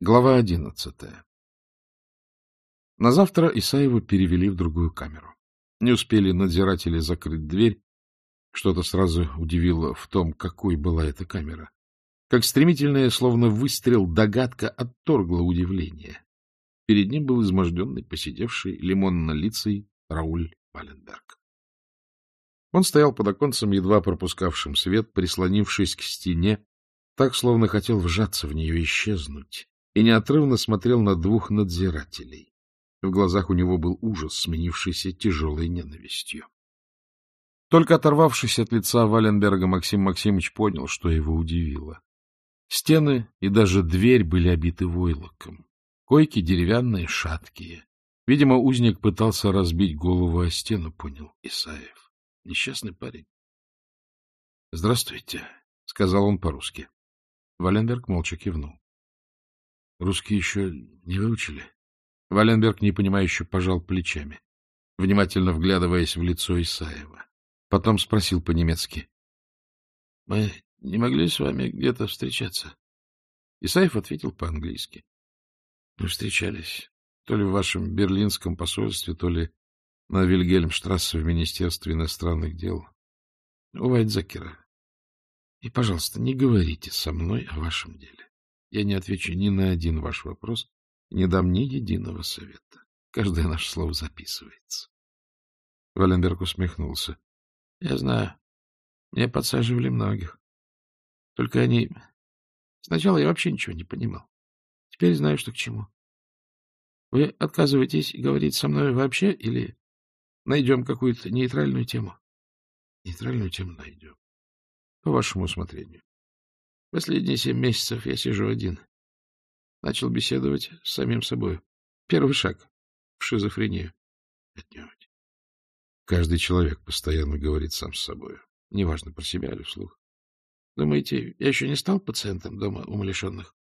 Глава одиннадцатая. На завтра Исаева перевели в другую камеру. Не успели надзиратели закрыть дверь. Что-то сразу удивило в том, какой была эта камера. Как стремительная, словно выстрел, догадка отторгла удивление. Перед ним был изможденный, посидевший, лимонно-лицей Рауль Валенберг. Он стоял под оконцем, едва пропускавшим свет, прислонившись к стене, так, словно хотел вжаться в нее, исчезнуть и неотрывно смотрел на двух надзирателей. В глазах у него был ужас, сменившийся тяжелой ненавистью. Только оторвавшись от лица Валенберга, Максим Максимович понял, что его удивило. Стены и даже дверь были обиты войлоком. Койки деревянные, шаткие. Видимо, узник пытался разбить голову о стену, понял Исаев. Несчастный парень. — Здравствуйте, — сказал он по-русски. Валенберг молча кивнул. Русские еще не выучили? Валенберг непонимающе пожал плечами, внимательно вглядываясь в лицо Исаева. Потом спросил по-немецки. — Мы не могли с вами где-то встречаться? Исаев ответил по-английски. — Мы встречались. То ли в вашем берлинском посольстве, то ли на Вильгельмштрассе в Министерстве иностранных дел. У Вайдзакера. И, пожалуйста, не говорите со мной о вашем деле. Я не отвечу ни на один ваш вопрос, не дам ни единого совета. Каждое наше слово записывается. Валенберг усмехнулся. — Я знаю. Меня подсаживали многих. Только они... Сначала я вообще ничего не понимал. Теперь знаю, что к чему. Вы отказываетесь говорить со мной вообще или найдем какую-то нейтральную тему? — Нейтральную тему найдем. По вашему усмотрению. Последние семь месяцев я сижу один. Начал беседовать с самим собой. Первый шаг в шизофрению. Отнюдь. Каждый человек постоянно говорит сам с собой. Неважно, про себя или вслух. Думаете, я еще не стал пациентом дома умалишенных?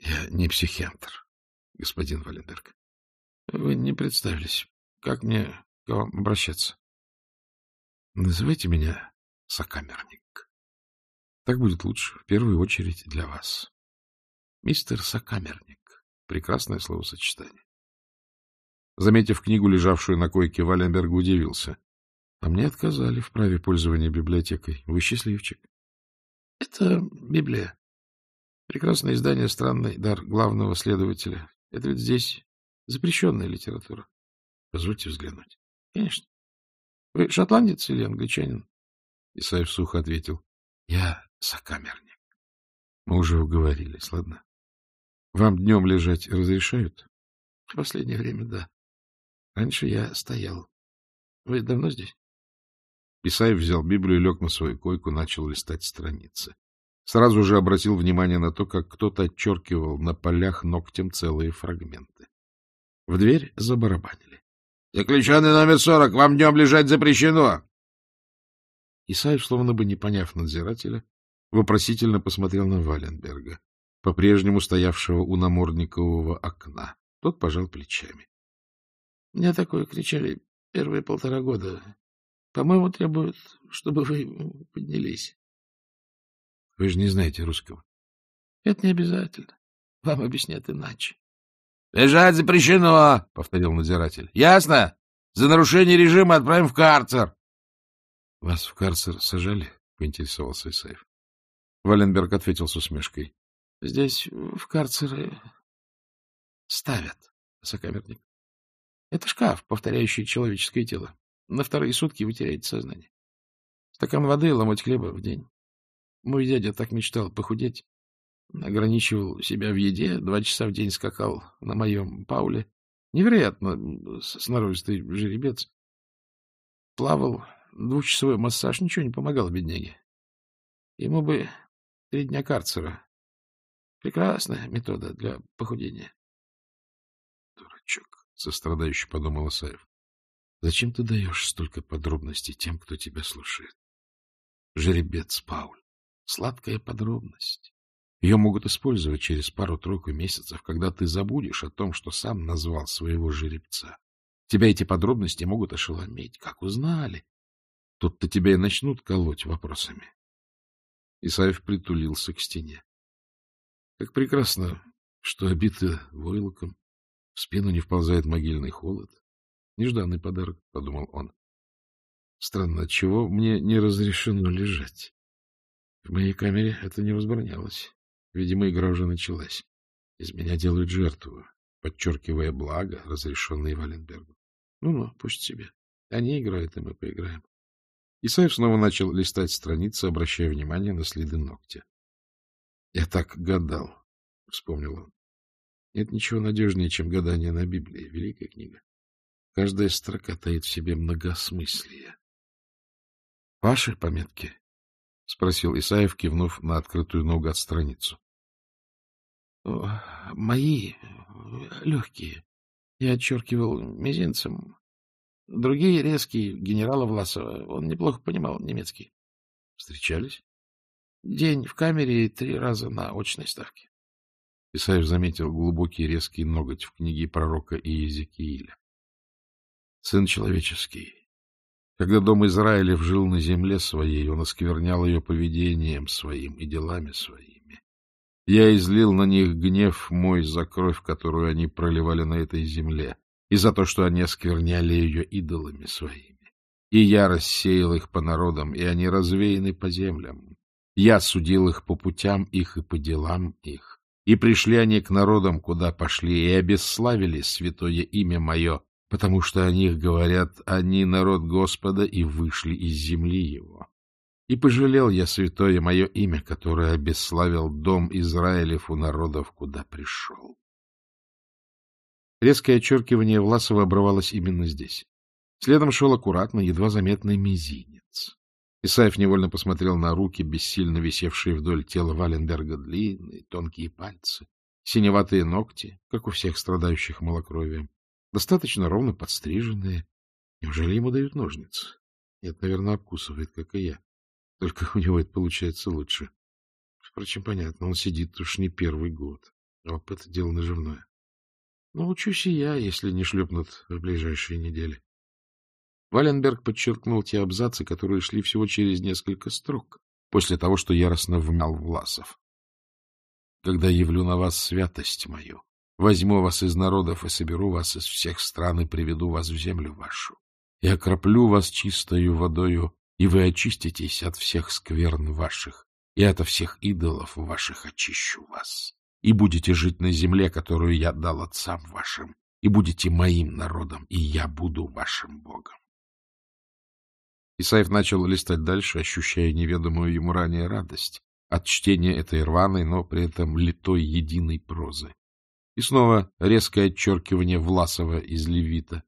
Я не психиатр, господин Валенберг. Вы не представились. Как мне к вам обращаться? Называйте меня сокамерник. Так будет лучше, в первую очередь, для вас. Мистер Сокамерник. Прекрасное словосочетание. Заметив книгу, лежавшую на койке, Валенберг удивился. — А мне отказали в праве пользования библиотекой. Вы счастливчик. — Это Библия. Прекрасное издание «Странный дар главного следователя». Это ведь здесь запрещенная литература. — Позвольте взглянуть. — Конечно. — Вы шотландец или англичанин? Исаев сухо ответил. — Я сокамерник. Мы уже уговорились, ладно? Вам днем лежать разрешают? В последнее время — да. Раньше я стоял. Вы давно здесь? Исаев взял Библию, лег на свою койку, начал листать страницы. Сразу же обратил внимание на то, как кто-то отчеркивал на полях ногтем целые фрагменты. В дверь забарабанили. — Заключенный номер сорок, вам днем лежать запрещено! Исаев, словно бы не поняв надзирателя, вопросительно посмотрел на Валенберга, по-прежнему стоявшего у намордникового окна. Тот пожал плечами. — Мне такое кричали первые полтора года. По-моему, требуют, чтобы вы поднялись. — Вы же не знаете русского. — Это не обязательно. Вам объяснят иначе. — Лежать запрещено, — повторил надзиратель. — Ясно? За нарушение режима отправим в карцер. — Вас в карцер сажали? — поинтересовался Исаев. Валенберг ответил с усмешкой. — Здесь в карцеры ставят, сокамерник. Это шкаф, повторяющий человеческое тело. На вторые сутки вы теряете сознание. Стакан воды и ломоть хлеба в день. Мой дядя так мечтал похудеть. Ограничивал себя в еде, два часа в день скакал на моем Пауле. Невероятно сноровистый жеребец. Плавал, двухчасовой массаж, ничего не помогал бедняге. Ему бы три дня карцера. Прекрасная метода для похудения. Дурачок, — сострадающе подумал Исаев. Зачем ты даешь столько подробностей тем, кто тебя слушает? Жеребец Пауль. Сладкая подробность. Ее могут использовать через пару-тройку месяцев, когда ты забудешь о том, что сам назвал своего жеребца. Тебя эти подробности могут ошеломить. Как узнали? Тут-то тебя и начнут колоть вопросами. Исаев притулился к стене. Как прекрасно, что обито войлоком, в спину не вползает могильный холод. Нежданный подарок, — подумал он. Странно, отчего мне не разрешено лежать? В моей камере это не возбранялось. Видимо, игра уже началась. Из меня делают жертву, подчеркивая благо, разрешенные Валенбергу. Ну-ну, пусть себе. Они играют, и мы поиграем. Исаев снова начал листать страницы, обращая внимание на следы ногтя. — Я так гадал, — вспомнил он. — Нет ничего надежнее, чем гадание на Библии. Великая книга. Каждая строка таит в себе многосмыслие. — Ваши пометки? — спросил Исаев, кивнув на открытую ногу от страницу. — Мои э, легкие. Я отчеркивал мизинцем. Другие резкие генерала Власова. Он неплохо понимал немецкий. Встречались? День в камере и три раза на очной ставке. Исаев заметил глубокий резкий ноготь в книге пророка Иезекииля. Сын человеческий. Когда дом Израилев жил на земле своей, он осквернял ее поведением своим и делами своими. Я излил на них гнев мой за кровь, которую они проливали на этой земле, и за то, что они оскверняли ее идолами своими. И я рассеял их по народам, и они развеяны по землям. Я судил их по путям их и по делам их. И пришли они к народам, куда пошли, и обесславили святое имя мое, потому что о них говорят, они народ Господа, и вышли из земли его. И пожалел я святое мое имя, которое обесславил дом Израилев у народов, куда пришел. Резкое очеркивание Власова обрывалось именно здесь. Следом шел аккуратно, едва заметный мизинец. Исаев невольно посмотрел на руки, бессильно висевшие вдоль тела Валенберга длинные, тонкие пальцы, синеватые ногти, как у всех страдающих малокровием, достаточно ровно подстриженные. Неужели ему дают ножницы? Нет, наверное, обкусывает, как и я. Только у него это получается лучше. Впрочем, понятно, он сидит уж не первый год. А опыт — дело наживное. Научусь и я, если не шлепнут в ближайшие недели. Валенберг подчеркнул те абзацы, которые шли всего через несколько строк, после того, что яростно вмял Власов. «Когда явлю на вас святость мою, возьму вас из народов и соберу вас из всех стран и приведу вас в землю вашу, и окроплю вас чистою водою, и вы очиститесь от всех скверн ваших, и ото всех идолов ваших очищу вас и будете жить на земле, которую я дал отцам вашим, и будете моим народом, и я буду вашим Богом. Исаев начал листать дальше, ощущая неведомую ему ранее радость от чтения этой рваной, но при этом литой единой прозы. И снова резкое отчеркивание Власова из Левита.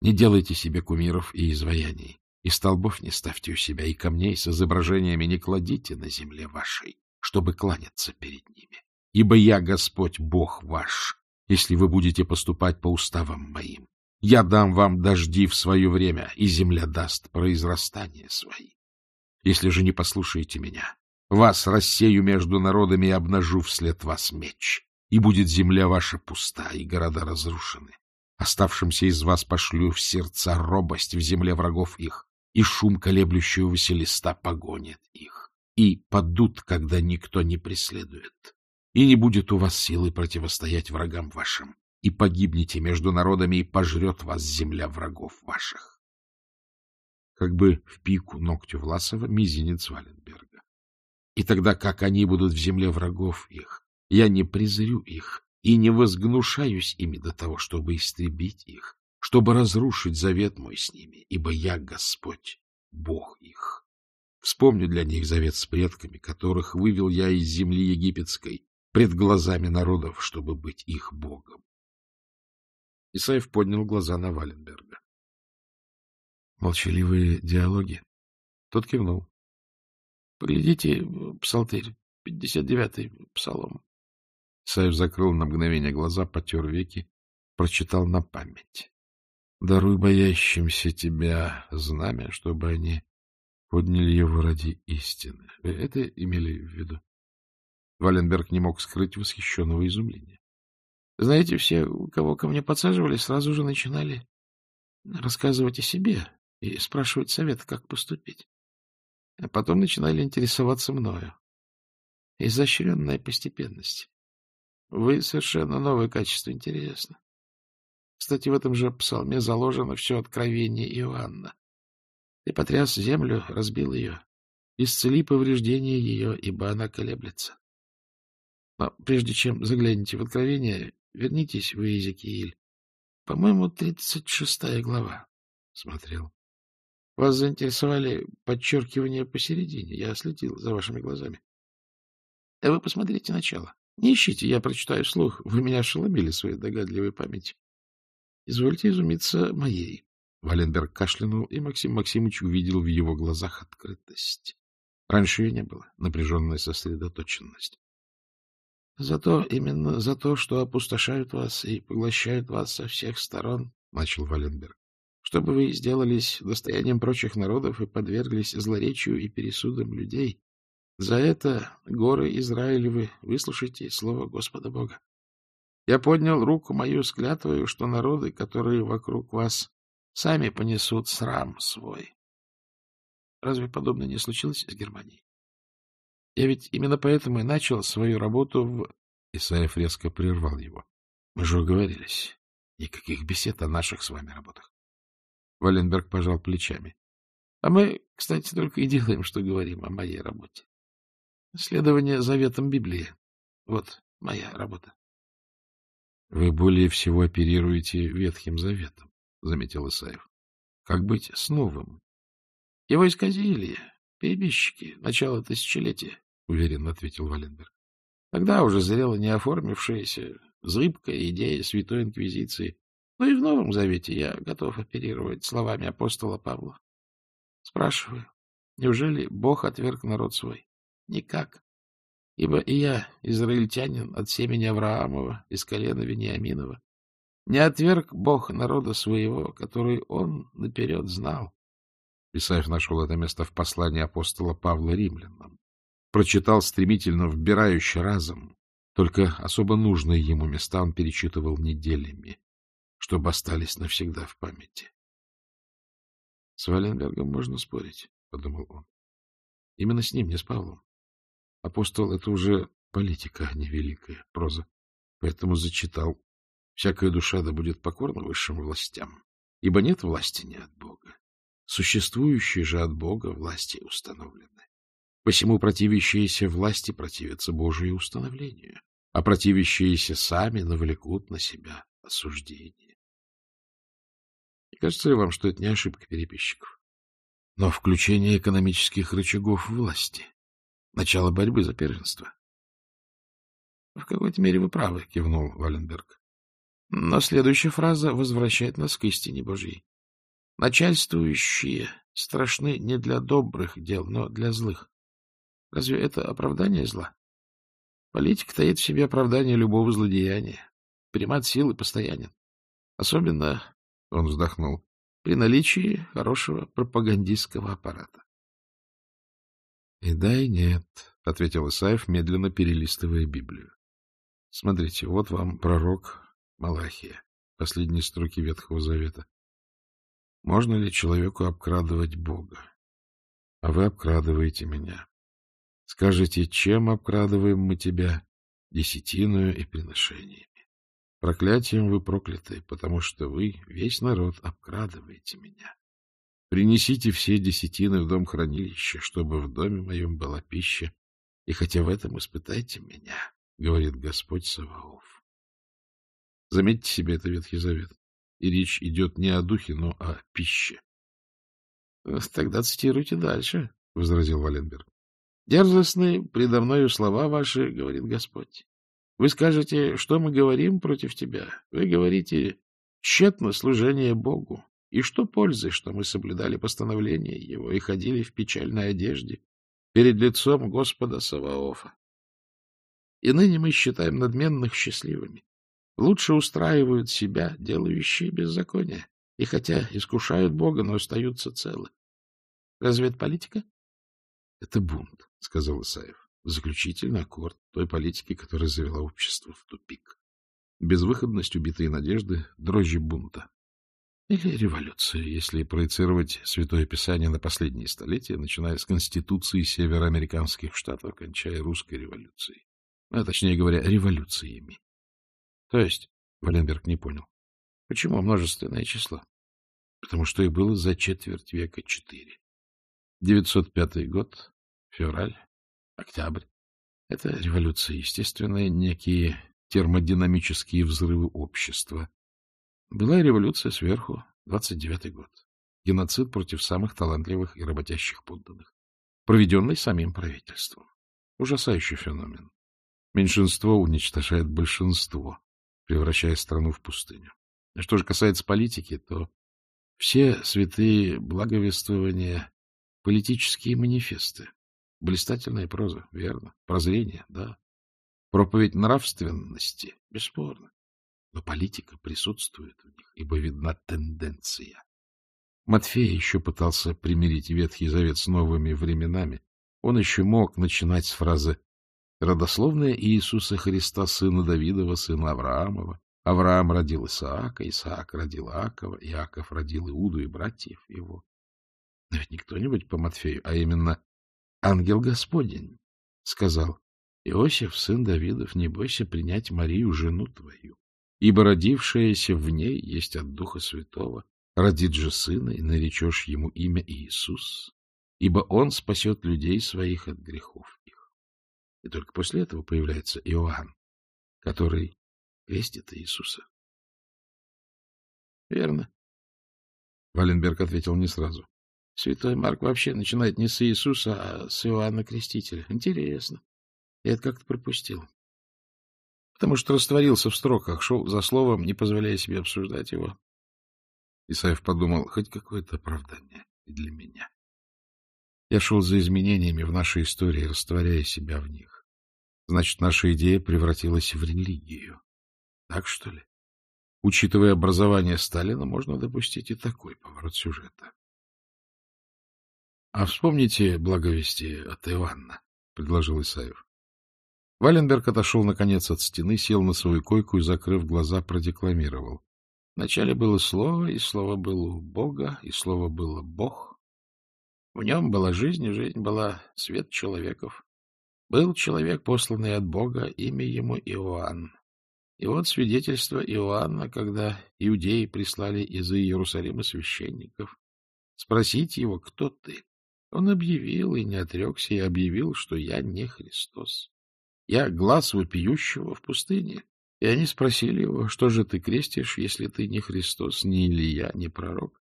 «Не делайте себе кумиров и изваяний, и столбов не ставьте у себя, и камней с изображениями не кладите на земле вашей, чтобы кланяться перед ними ибо я Господь Бог ваш, если вы будете поступать по уставам моим. Я дам вам дожди в свое время, и земля даст произрастание свои. Если же не послушаете меня, вас рассею между народами и обнажу вслед вас меч, и будет земля ваша пуста, и города разрушены. Оставшимся из вас пошлю в сердца робость в земле врагов их, и шум колеблющего Василиста погонит их, и падут, когда никто не преследует и не будет у вас силы противостоять врагам вашим, и погибнете между народами, и пожрет вас земля врагов ваших. Как бы в пику ногтю Власова мизинец Валенберга. И тогда как они будут в земле врагов их, я не презрю их и не возгнушаюсь ими до того, чтобы истребить их, чтобы разрушить завет мой с ними, ибо я Господь, Бог их. Вспомню для них завет с предками, которых вывел я из земли египетской, пред глазами народов, чтобы быть их богом. Исаев поднял глаза на Валенберга. Молчаливые диалоги. Тот кивнул. Поглядите, э, псалтырь, пятьдесят девятый псалом. Исаев закрыл на мгновение глаза, потер веки, прочитал на память. Даруй боящимся тебя знамя, чтобы они подняли его ради истины. Э, это имели в виду? Валенберг не мог скрыть восхищенного изумления. Знаете, все, кого ко мне подсаживали, сразу же начинали рассказывать о себе и спрашивать совет, как поступить. А потом начинали интересоваться мною. Изощренная постепенность. Вы совершенно новое качество, интересно. Кстати, в этом же псалме заложено все откровение Иоанна. Ты потряс землю, разбил ее. Исцели повреждение ее, ибо она колеблется. Но прежде чем загляните в откровение, вернитесь в Иезекииль. По-моему, тридцать шестая глава. Смотрел. Вас заинтересовали подчеркивания посередине. Я следил за вашими глазами. Да вы посмотрите начало. Не ищите, я прочитаю вслух. Вы меня ошеломили своей догадливой памятью. Извольте изумиться моей. Валенберг кашлянул, и Максим Максимович увидел в его глазах открытость. Раньше ее не было, напряженная сосредоточенность. Зато именно за то, что опустошают вас и поглощают вас со всех сторон, — начал Валенберг, — чтобы вы сделались достоянием прочих народов и подверглись злоречию и пересудам людей. За это, горы Израилевы, выслушайте слово Господа Бога. Я поднял руку мою с что народы, которые вокруг вас, сами понесут срам свой. Разве подобное не случилось с Германией? Я ведь именно поэтому и начал свою работу в... Исаев резко прервал его. Мы же уговорились. Никаких бесед о наших с вами работах. Валенберг пожал плечами. А мы, кстати, только и делаем, что говорим о моей работе. Следование заветам Библии. Вот моя работа. — Вы более всего оперируете Ветхим Заветом, — заметил Исаев. — Как быть с новым? — Его исказили перебежчики начало тысячелетия. — уверенно ответил Валенберг. Тогда уже зрела неоформившаяся, зыбкая идея Святой Инквизиции. Но и в Новом Завете я готов оперировать словами апостола Павла. Спрашиваю, неужели Бог отверг народ свой? Никак. Ибо и я, израильтянин от семени Авраамова, из колена Вениаминова, не отверг Бог народа своего, который он наперед знал. Исаев нашел это место в послании апостола Павла римлянам прочитал стремительно, вбирающий разом. Только особо нужные ему места он перечитывал неделями, чтобы остались навсегда в памяти. — С Валенбергом можно спорить, — подумал он. — Именно с ним, не с Павлом. Апостол — это уже политика, а не великая проза. Поэтому зачитал. Всякая душа да будет покорна высшим властям, ибо нет власти не от Бога. Существующие же от Бога власти установлены. Посему противящиеся власти противятся Божию установлению, а противящиеся сами навлекут на себя осуждение. Не кажется ли вам, что это не ошибка переписчиков, но включение экономических рычагов власти, начало борьбы за первенство? — В какой-то мере вы правы, — кивнул Валенберг. Но следующая фраза возвращает нас к истине Божьей. Начальствующие страшны не для добрых дел, но для злых. Разве это оправдание зла? Политика таит в себе оправдание любого злодеяния. Примат силы постоянен. Особенно, — он вздохнул, — при наличии хорошего пропагандистского аппарата. — И да, и нет, — ответил Исаев, медленно перелистывая Библию. — Смотрите, вот вам пророк Малахия, последние строки Ветхого Завета. Можно ли человеку обкрадывать Бога? А вы обкрадываете меня. Скажите, чем обкрадываем мы тебя? Десятиную и приношениями. Проклятием вы прокляты, потому что вы, весь народ, обкрадываете меня. Принесите все десятины в дом хранилища, чтобы в доме моем была пища, и хотя в этом испытайте меня, — говорит Господь Саваоф. Заметьте себе, это Ветхий Завет, и речь идет не о духе, но о пище. — Тогда цитируйте дальше, — возразил Валенберг. Дерзостны предо мною слова ваши, — говорит Господь. Вы скажете, что мы говорим против тебя? Вы говорите, тщетно служение Богу. И что пользы, что мы соблюдали постановление его и ходили в печальной одежде перед лицом Господа Саваофа? И ныне мы считаем надменных счастливыми. Лучше устраивают себя, делающие беззаконие, и хотя искушают Бога, но остаются целы. Разве это политика? Это бунт. — сказал Исаев. — Заключительный аккорд той политики, которая завела общество в тупик. Безвыходность, убитые надежды, дрожжи бунта. Или революция, если проецировать Святое Писание на последние столетия, начиная с Конституции североамериканских штатов, кончая русской революцией. А точнее говоря, революциями. То есть, Валенберг не понял, почему множественное число? Потому что их было за четверть века четыре. 905 год, Февраль, октябрь. Это революция, естественно, некие термодинамические взрывы общества. Была и революция сверху, 29-й год. Геноцид против самых талантливых и работящих подданных, проведенный самим правительством. Ужасающий феномен. Меньшинство уничтожает большинство, превращая страну в пустыню. А что же касается политики, то все святые благовествования — политические манифесты. Блистательная проза, верно. Прозрение, да. Проповедь нравственности, бесспорно. Но политика присутствует в них, ибо видна тенденция. Матфей еще пытался примирить Ветхий Завет с новыми временами. Он еще мог начинать с фразы «Родословная Иисуса Христа, сына Давидова, сына Авраамова. Авраам родил Исаака, Исаак родил Акова, Иаков родил Иуду и братьев его». Но ведь не кто-нибудь по Матфею, а именно ангел Господень сказал, Иосиф, сын Давидов, не бойся принять Марию, жену твою, ибо родившаяся в ней есть от Духа Святого. Родит же сына, и наречешь ему имя Иисус, ибо он спасет людей своих от грехов их. И только после этого появляется Иоанн, который крестит Иисуса. — Верно. Валенберг ответил не сразу. Святой Марк вообще начинает не с Иисуса, а с Иоанна Крестителя. Интересно. Я это как-то пропустил. Потому что растворился в строках, шел за словом, не позволяя себе обсуждать его. Исаев подумал, хоть какое-то оправдание и для меня. Я шел за изменениями в нашей истории, растворяя себя в них. Значит, наша идея превратилась в религию. Так, что ли? Учитывая образование Сталина, можно допустить и такой поворот сюжета. — А вспомните благовести от Ивана, — предложил Исаев. Валенберг отошел, наконец, от стены, сел на свою койку и, закрыв глаза, продекламировал. Вначале было слово, и слово было у Бога, и слово было Бог. В нем была жизнь, и жизнь была свет человеков. Был человек, посланный от Бога, имя ему Иоанн. И вот свидетельство Иоанна, когда иудеи прислали из Иерусалима священников. Спросите его, кто ты? Он объявил и не отрекся, и объявил, что я не Христос. Я глаз вопиющего в пустыне. И они спросили его, что же ты крестишь, если ты не Христос, не Илья, не пророк?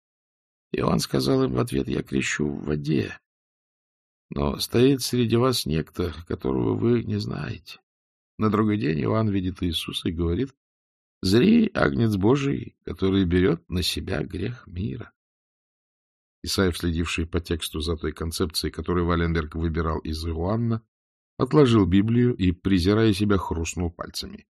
И он сказал им в ответ, я крещу в воде. Но стоит среди вас некто, которого вы не знаете. На другой день Иоанн видит Иисуса и говорит, зри, агнец Божий, который берет на себя грех мира. Исаев, следивший по тексту за той концепцией, которую Валенберг выбирал из Иоанна, отложил Библию и, презирая себя, хрустнул пальцами.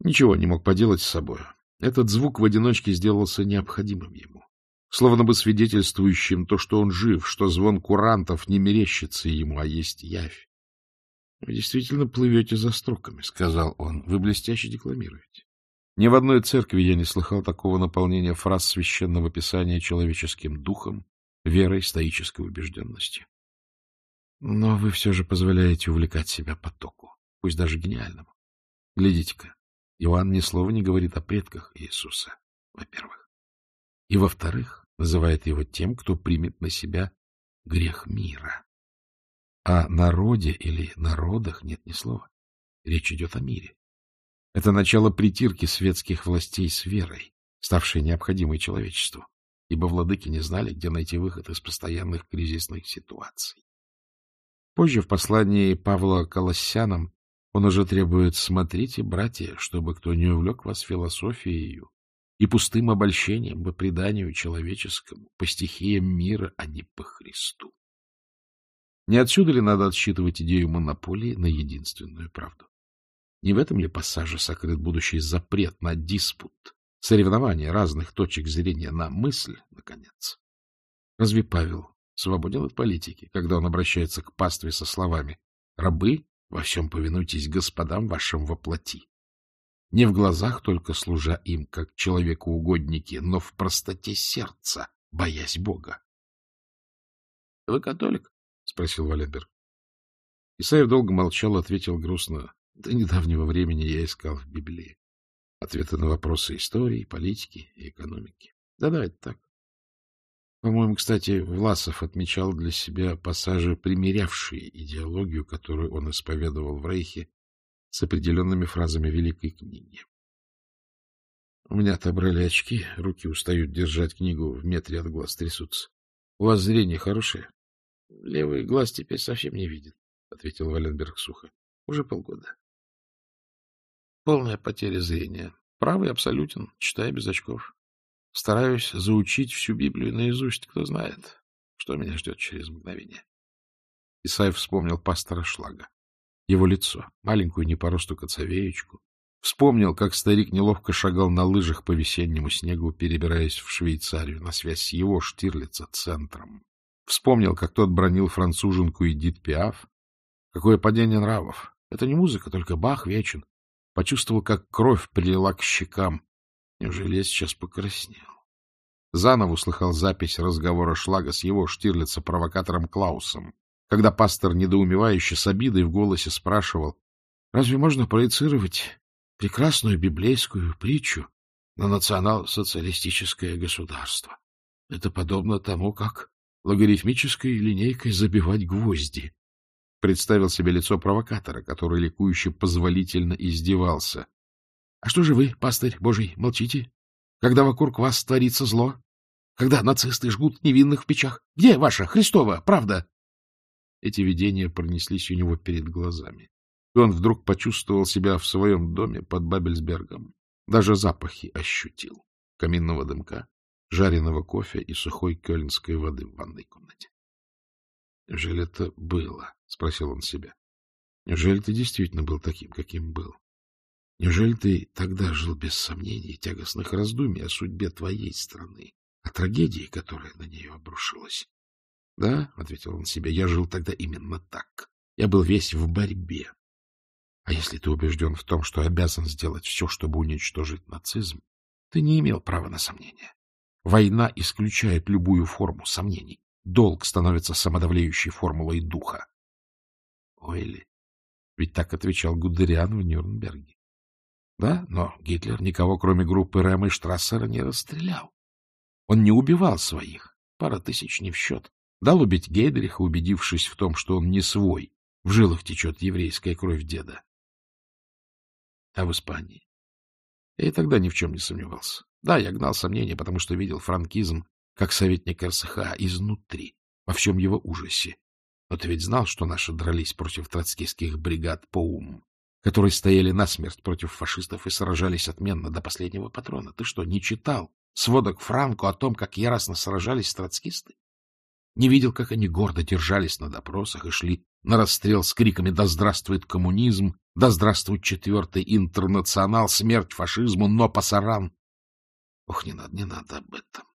Ничего не мог поделать с собой. Этот звук в одиночке сделался необходимым ему, словно бы свидетельствующим то, что он жив, что звон курантов не мерещится ему, а есть явь. — Вы действительно плывете за строками, — сказал он. — Вы блестяще декламируете. Ни в одной церкви я не слыхал такого наполнения фраз священного писания человеческим духом, верой стоической убежденности. Но вы все же позволяете увлекать себя потоку, пусть даже гениальному. Глядите-ка, Иоанн ни слова не говорит о предках Иисуса, во-первых. И, во-вторых, называет его тем, кто примет на себя грех мира. О народе или народах нет ни слова. Речь идет о мире. Это начало притирки светских властей с верой, ставшей необходимой человечеству ибо владыки не знали, где найти выход из постоянных кризисных ситуаций. Позже в послании Павла Колоссянам он уже требует «Смотрите, братья, чтобы кто не увлек вас философией и пустым обольщением по преданию человеческому, по стихиям мира, а не по Христу». Не отсюда ли надо отсчитывать идею монополии на единственную правду? Не в этом ли пассаже сокрыт будущий запрет на диспут соревнование разных точек зрения на мысль, наконец. Разве Павел свободен от политики, когда он обращается к пастве со словами «Рабы, во всем повинуйтесь господам вашим воплоти»? Не в глазах только служа им, как человеку угодники, но в простоте сердца, боясь Бога. — Вы католик? — спросил Валенберг. Исаев долго молчал, ответил грустно. До недавнего времени я искал в Библии. Ответы на вопросы истории, политики и экономики. Да-да, это так. По-моему, кстати, Власов отмечал для себя пассажи, примерявшие идеологию, которую он исповедовал в Рейхе, с определенными фразами Великой книги. У меня отобрали очки, руки устают держать книгу, в метре от глаз трясутся. — У вас зрение хорошее? — Левый глаз теперь совсем не видит, — ответил Валенберг сухо. — Уже полгода. Полная потеря зрения. Правый абсолютен, читая без очков. Стараюсь заучить всю Библию наизусть, кто знает, что меня ждет через мгновение. Исаев вспомнил пастора Шлага. Его лицо, маленькую не по росту коцовеечку. Вспомнил, как старик неловко шагал на лыжах по весеннему снегу, перебираясь в Швейцарию на связь с его Штирлица центром. Вспомнил, как тот бронил француженку Эдит Пиаф. Какое падение нравов! Это не музыка, только Бах вечен. Почувствовал, как кровь прилила к щекам. Неужели я сейчас покраснел? Заново услыхал запись разговора Шлага с его Штирлица-провокатором Клаусом, когда пастор, недоумевающе, с обидой в голосе спрашивал, «Разве можно проецировать прекрасную библейскую притчу на национал-социалистическое государство? Это подобно тому, как логарифмической линейкой забивать гвозди представил себе лицо провокатора, который ликующе позволительно издевался. — А что же вы, пастырь божий, молчите? Когда вокруг вас творится зло? Когда нацисты жгут невинных в печах? Где ваша Христова правда? Эти видения пронеслись у него перед глазами. И он вдруг почувствовал себя в своем доме под Бабельсбергом. Даже запахи ощутил. Каминного дымка, жареного кофе и сухой кёльнской воды в ванной комнате. Жаль, это было? — спросил он себя. Неужели ты действительно был таким, каким был? Неужели ты тогда жил без сомнений и тягостных раздумий о судьбе твоей страны, о трагедии, которая на нее обрушилась? — Да, — ответил он себе, — я жил тогда именно так. Я был весь в борьбе. А если ты убежден в том, что обязан сделать все, чтобы уничтожить нацизм, ты не имел права на сомнения. Война исключает любую форму сомнений долг становится самодавлеющей формулой духа. Ойли, ведь так отвечал Гудериан в Нюрнберге. Да, но Гитлер никого, кроме группы Рэма и Штрассера, не расстрелял. Он не убивал своих, пара тысяч не в счет. Дал убить Гейдриха, убедившись в том, что он не свой. В жилах течет еврейская кровь деда. А в Испании? Я и тогда ни в чем не сомневался. Да, я гнал сомнения, потому что видел франкизм как советник РСХ, а изнутри, во всем его ужасе. Но ты ведь знал, что наши дрались против троцкистских бригад по уму, которые стояли насмерть против фашистов и сражались отменно до последнего патрона. Ты что, не читал сводок Франку о том, как яростно сражались троцкисты? Не видел, как они гордо держались на допросах и шли на расстрел с криками «Да здравствует коммунизм! Да здравствует четвертый интернационал! Смерть фашизму! Но пасаран!» Ох, не надо, не надо об этом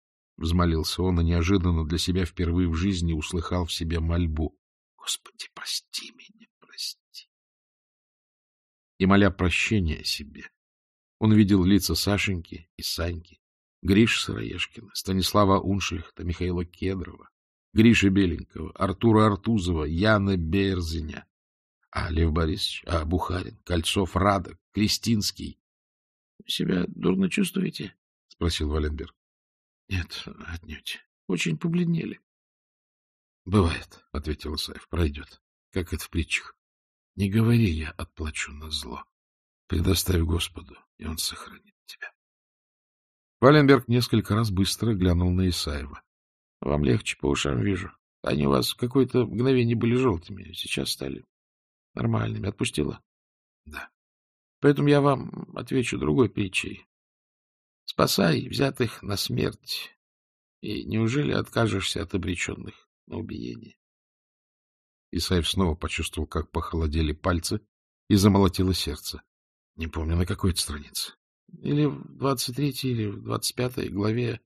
взмолился он и неожиданно для себя впервые в жизни услыхал в себе мольбу. — Господи, прости меня, прости. И, моля прощения себе, он видел лица Сашеньки и Саньки, Гриши Сыроежкина, Станислава Уншлихта, Михаила Кедрова, Гриша Беленького, Артура Артузова, Яна Берзиня, а Лев Борисович, а Бухарин, Кольцов, Радок, Кристинский. — Себя дурно чувствуете? — спросил Валенберг. Нет, отнюдь. Очень побледнели. — Бывает, — ответил Исаев, — пройдет, как это в притчах. Не говори, я отплачу на зло. Предоставь Господу, и он сохранит тебя. Валенберг несколько раз быстро глянул на Исаева. — Вам легче, по ушам вижу. Они у вас в какое-то мгновение были желтыми, сейчас стали нормальными. Отпустила? — Да. — Поэтому я вам отвечу другой притчей. Спасай взятых на смерть. И неужели откажешься от обреченных на убиение? Исаев снова почувствовал, как похолодели пальцы, и замолотило сердце. Не помню, на какой это странице. Или в двадцать третьей, или в двадцать пятой главе.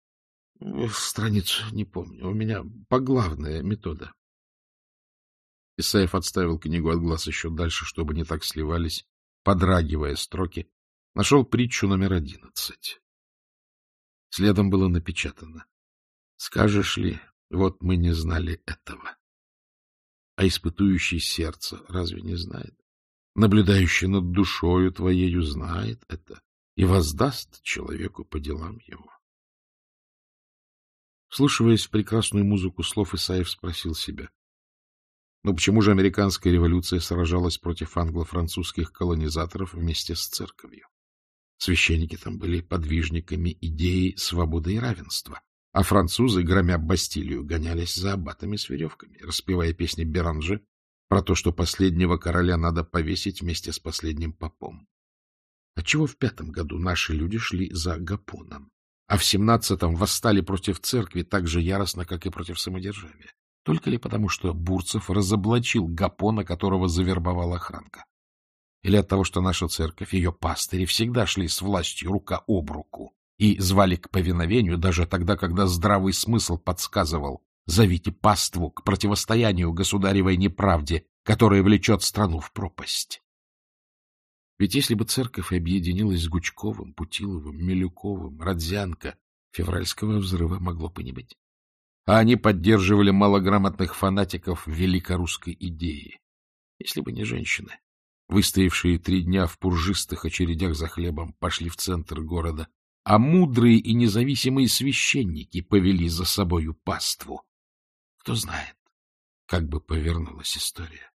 Страницу не помню. У меня поглавная метода. Исаев отставил книгу от глаз еще дальше, чтобы не так сливались, подрагивая строки. Нашел притчу номер одиннадцать. Следом было напечатано. Скажешь ли, вот мы не знали этого. А испытующий сердце разве не знает? Наблюдающий над душою твоею знает это и воздаст человеку по делам его. Слушиваясь прекрасную музыку слов, Исаев спросил себя. Но почему же американская революция сражалась против англо-французских колонизаторов вместе с церковью? Священники там были подвижниками идеи свободы и равенства, а французы, громя Бастилию, гонялись за аббатами с веревками, распевая песни Беранже про то, что последнего короля надо повесить вместе с последним попом. Отчего в пятом году наши люди шли за Гапоном, а в семнадцатом восстали против церкви так же яростно, как и против самодержавия? Только ли потому, что Бурцев разоблачил Гапона, которого завербовала охранка? Или от того, что наша церковь, ее пастыри всегда шли с властью рука об руку и звали к повиновению даже тогда, когда здравый смысл подсказывал «зовите паству к противостоянию государевой неправде, которая влечет страну в пропасть». Ведь если бы церковь объединилась с Гучковым, Путиловым, Милюковым, Родзянко, февральского взрыва могло бы не быть. А они поддерживали малограмотных фанатиков великорусской идеи. Если бы не женщины, выстоявшие три дня в пуржистых очередях за хлебом, пошли в центр города, а мудрые и независимые священники повели за собою паству. Кто знает, как бы повернулась история.